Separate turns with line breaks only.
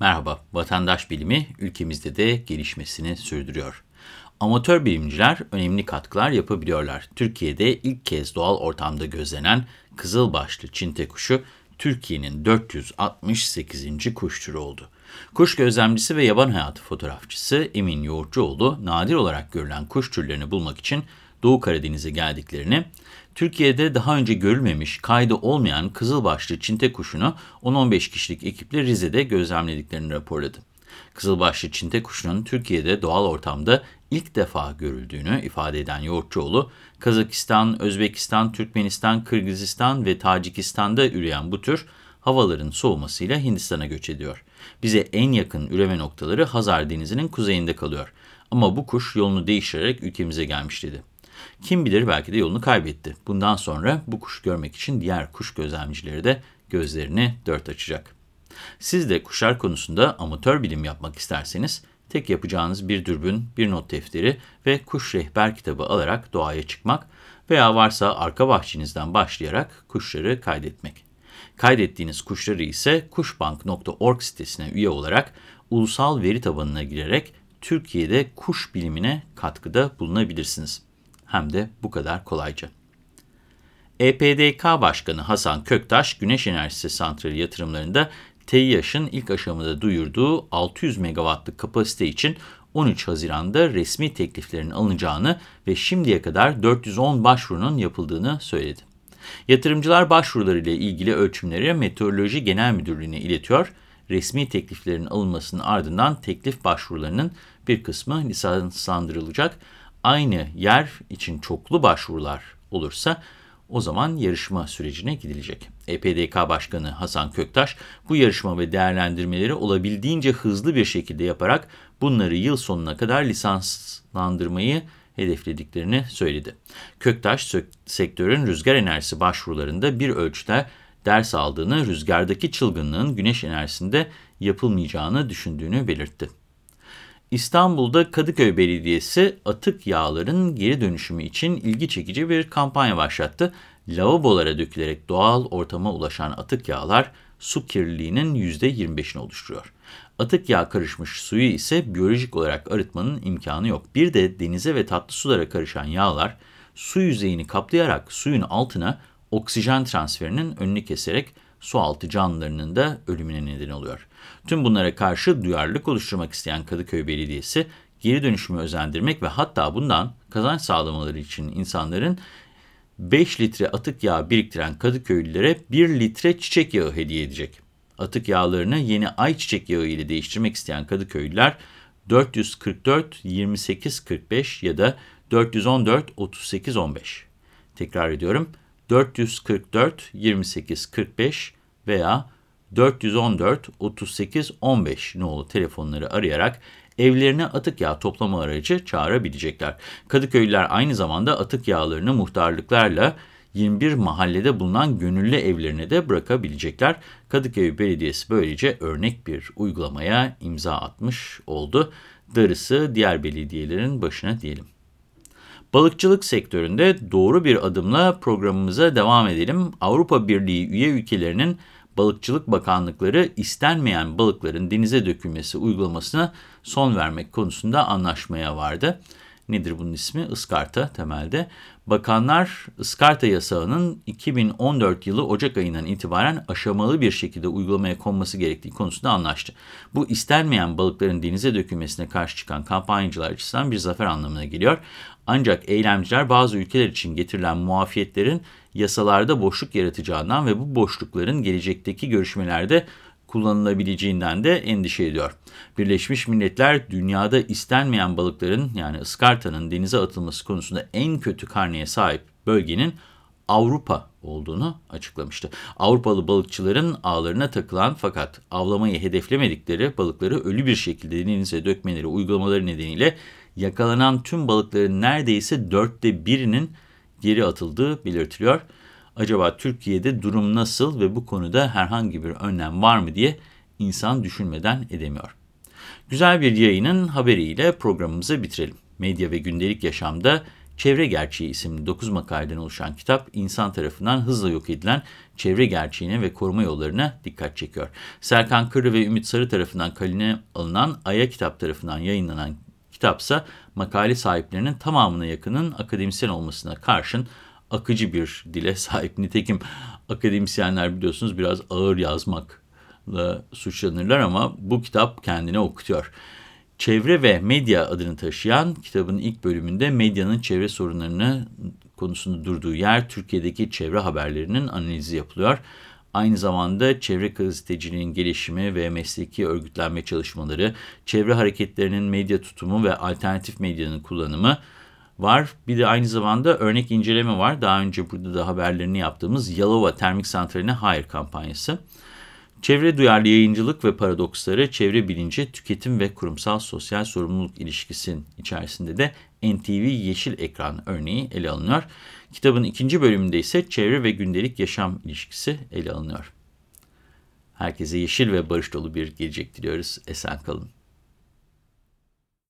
Merhaba, vatandaş bilimi ülkemizde de gelişmesini sürdürüyor. Amatör bilimciler önemli katkılar yapabiliyorlar. Türkiye'de ilk kez doğal ortamda gözlenen kızılbaşlı çinte kuşu Türkiye'nin 468. kuş türü oldu. Kuş gözlemcisi ve yaban hayatı fotoğrafçısı Emin Yoğurtçuoğlu nadir olarak görülen kuş türlerini bulmak için Doğu Karadeniz'e geldiklerini, Türkiye'de daha önce görülmemiş, kaydı olmayan kızılbaşlı çinte kuşunu 10-15 kişilik ekiple Rize'de gözlemlediklerini raporladı. Kızılbaşlı çinte kuşunun Türkiye'de doğal ortamda ilk defa görüldüğünü ifade eden Yoğurtçuoğlu, Kazakistan, Özbekistan, Türkmenistan, Kırgızistan ve Tacikistan'da üreyen bu tür havaların soğumasıyla Hindistan'a göç ediyor. Bize en yakın üreme noktaları Hazar Denizi'nin kuzeyinde kalıyor. Ama bu kuş yolunu değiştirerek ülkemize gelmiş dedi. Kim bilir belki de yolunu kaybetti. Bundan sonra bu kuş görmek için diğer kuş gözlemcileri de gözlerini dört açacak. Siz de kuşlar konusunda amatör bilim yapmak isterseniz tek yapacağınız bir dürbün, bir not defteri ve kuş rehber kitabı alarak doğaya çıkmak veya varsa arka bahçenizden başlayarak kuşları kaydetmek. Kaydettiğiniz kuşları ise kuşbank.org sitesine üye olarak ulusal veri tabanına girerek Türkiye'de kuş bilimine katkıda bulunabilirsiniz. Hem de bu kadar kolayca. EPDK Başkanı Hasan Köktaş, Güneş Enerjisi Santrali yatırımlarında TEİAŞ'ın ilk aşamada duyurduğu 600 megawattlık kapasite için 13 Haziran'da resmi tekliflerin alınacağını ve şimdiye kadar 410 başvurunun yapıldığını söyledi. Yatırımcılar başvurularıyla ilgili ölçümleri Meteoroloji Genel Müdürlüğü'ne iletiyor. Resmi tekliflerin alınmasının ardından teklif başvurularının bir kısmı lisanslandırılacak. Aynı yer için çoklu başvurular olursa o zaman yarışma sürecine gidilecek. EPDK Başkanı Hasan Köktaş bu yarışma ve değerlendirmeleri olabildiğince hızlı bir şekilde yaparak bunları yıl sonuna kadar lisanslandırmayı hedeflediklerini söyledi. Köktaş sektörün rüzgar enerjisi başvurularında bir ölçüde ders aldığını, rüzgardaki çılgınlığın güneş enerjisinde yapılmayacağını düşündüğünü belirtti. İstanbul'da Kadıköy Belediyesi atık yağların geri dönüşümü için ilgi çekici bir kampanya başlattı. Lavabolara dökülerek doğal ortama ulaşan atık yağlar su kirliliğinin %25'ini oluşturuyor. Atık yağ karışmış suyu ise biyolojik olarak arıtmanın imkanı yok. Bir de denize ve tatlı sulara karışan yağlar su yüzeyini kaplayarak suyun altına oksijen transferinin önünü keserek sualtı canlılarının da ölümüne neden oluyor. Tüm bunlara karşı duyarlılık oluşturmak isteyen Kadıköy Belediyesi geri dönüşümü özendirmek ve hatta bundan kazanç sağlamaları için insanların 5 litre atık yağ biriktiren Kadıköylülere 1 litre çiçek yağı hediye edecek. Atık yağlarını yeni ayçiçek yağı ile değiştirmek isteyen Kadıköylüler 444 28 45 ya da 414 38 15. Tekrar ediyorum. 444 28 45 veya 414 38 15 nolu telefonları arayarak evlerine atık yağ toplama aracı çağırabilecekler. Kadıköylüler aynı zamanda atık yağlarını muhtarlıklarla 21 mahallede bulunan gönüllü evlerine de bırakabilecekler. Kadıköy Belediyesi böylece örnek bir uygulamaya imza atmış oldu. Darısı diğer belediyelerin başına diyelim. Balıkçılık sektöründe doğru bir adımla programımıza devam edelim. Avrupa Birliği üye ülkelerinin Balıkçılık Bakanlıkları istenmeyen balıkların denize dökülmesi uygulamasına son vermek konusunda anlaşmaya vardı. Nedir bunun ismi? Iskarta temelde. Bakanlar ıskarta yasağının 2014 yılı Ocak ayından itibaren aşamalı bir şekilde uygulamaya konması gerektiği konusunda anlaştı. Bu istenmeyen balıkların denize dökülmesine karşı çıkan kampanyacılar açısından bir zafer anlamına geliyor. Ancak eylemciler bazı ülkeler için getirilen muafiyetlerin yasalarda boşluk yaratacağından ve bu boşlukların gelecekteki görüşmelerde kullanılabileceğinden de endişe ediyor. Birleşmiş Milletler dünyada istenmeyen balıkların yani ıskartanın denize atılması konusunda en kötü karneye sahip bölgenin Avrupa olduğunu açıklamıştı. Avrupalı balıkçıların ağlarına takılan fakat avlamayı hedeflemedikleri balıkları ölü bir şekilde denize dökmeleri uygulamaları nedeniyle yakalanan tüm balıkların neredeyse dörtte birinin geri atıldığı belirtiliyor. Acaba Türkiye'de durum nasıl ve bu konuda herhangi bir önlem var mı diye insan düşünmeden edemiyor. Güzel bir yayının haberiyle programımızı bitirelim. Medya ve gündelik yaşamda Çevre Gerçeği isimli 9 makaleden oluşan kitap, insan tarafından hızla yok edilen çevre gerçeğine ve koruma yollarına dikkat çekiyor. Serkan Kırı ve Ümit Sarı tarafından kaline alınan Aya Kitap tarafından yayınlanan kitapsa makale sahiplerinin tamamına yakının akademisyen olmasına karşın akıcı bir dile sahip. Nitekim akademisyenler biliyorsunuz biraz ağır yazmakla suçlanırlar ama bu kitap kendini okutuyor. Çevre ve Medya adını taşıyan kitabın ilk bölümünde medyanın çevre sorunlarını konusunda durduğu yer Türkiye'deki çevre haberlerinin analizi yapılıyor. Aynı zamanda çevre gazeteciliğinin gelişimi ve mesleki örgütlenme çalışmaları, çevre hareketlerinin medya tutumu ve alternatif medyanın kullanımı var. Bir de aynı zamanda örnek inceleme var. Daha önce burada da haberlerini yaptığımız Yalova Termik Santrali'ne hayır kampanyası. Çevre duyarlı yayıncılık ve paradoksları, çevre bilinci, tüketim ve kurumsal sosyal sorumluluk ilişkisinin içerisinde de NTV Yeşil Ekran örneği ele alınıyor. Kitabın ikinci bölümünde ise çevre ve gündelik yaşam ilişkisi ele alınıyor. Herkese yeşil ve barış dolu bir gelecek diliyoruz. Esen kalın.